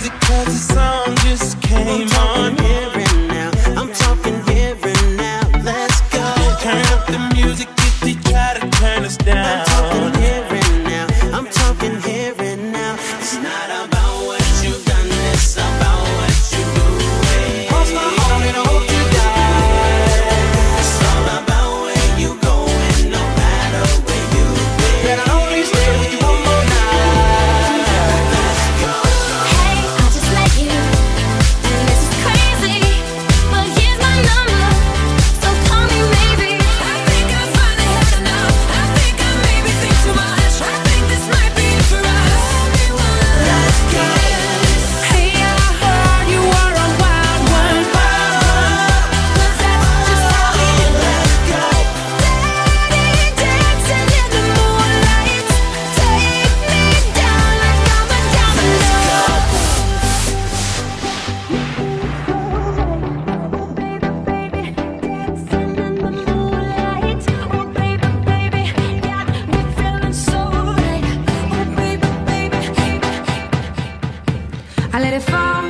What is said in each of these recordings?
music cause it's I let it fall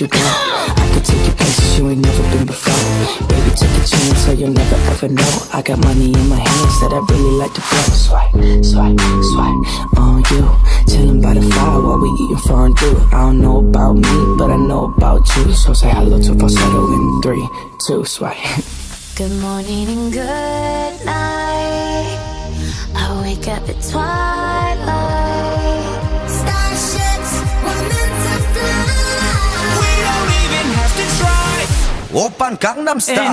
You go could take you places you ain't never been before. Baby, take a chance so you'll never ever know. I got money in my hands that I really like to blow. Swipe, swipe, swipe on you. Chilling by the fire while we eating fondue. I don't know about me, but I know about you. So say hello to falsetto in three, two, swipe. Good morning and good night. I wake up at twilight. 오빤 강남 스타일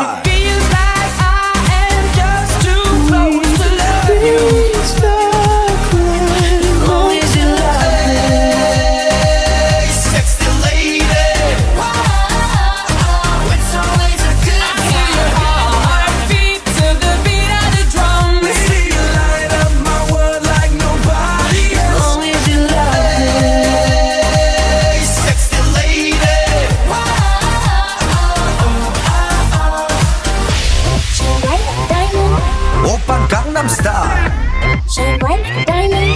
Gangnam Style. Shine bright, diamond.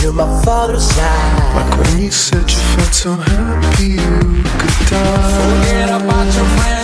to my father's side. when you said you felt so happy you could die. Forget about your friends.